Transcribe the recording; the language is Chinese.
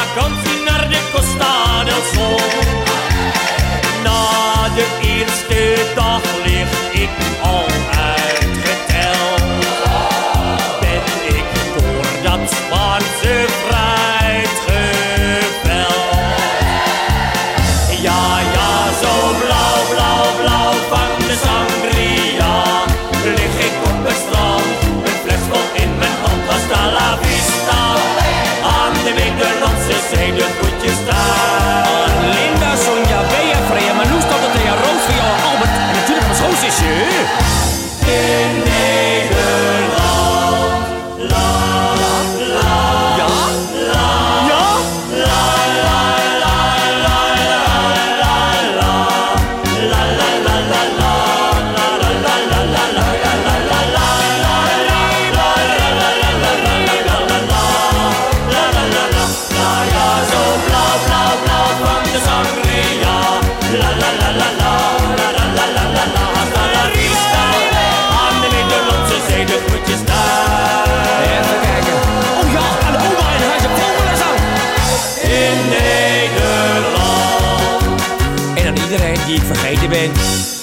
Knock on 继续 die ik vergeten ben.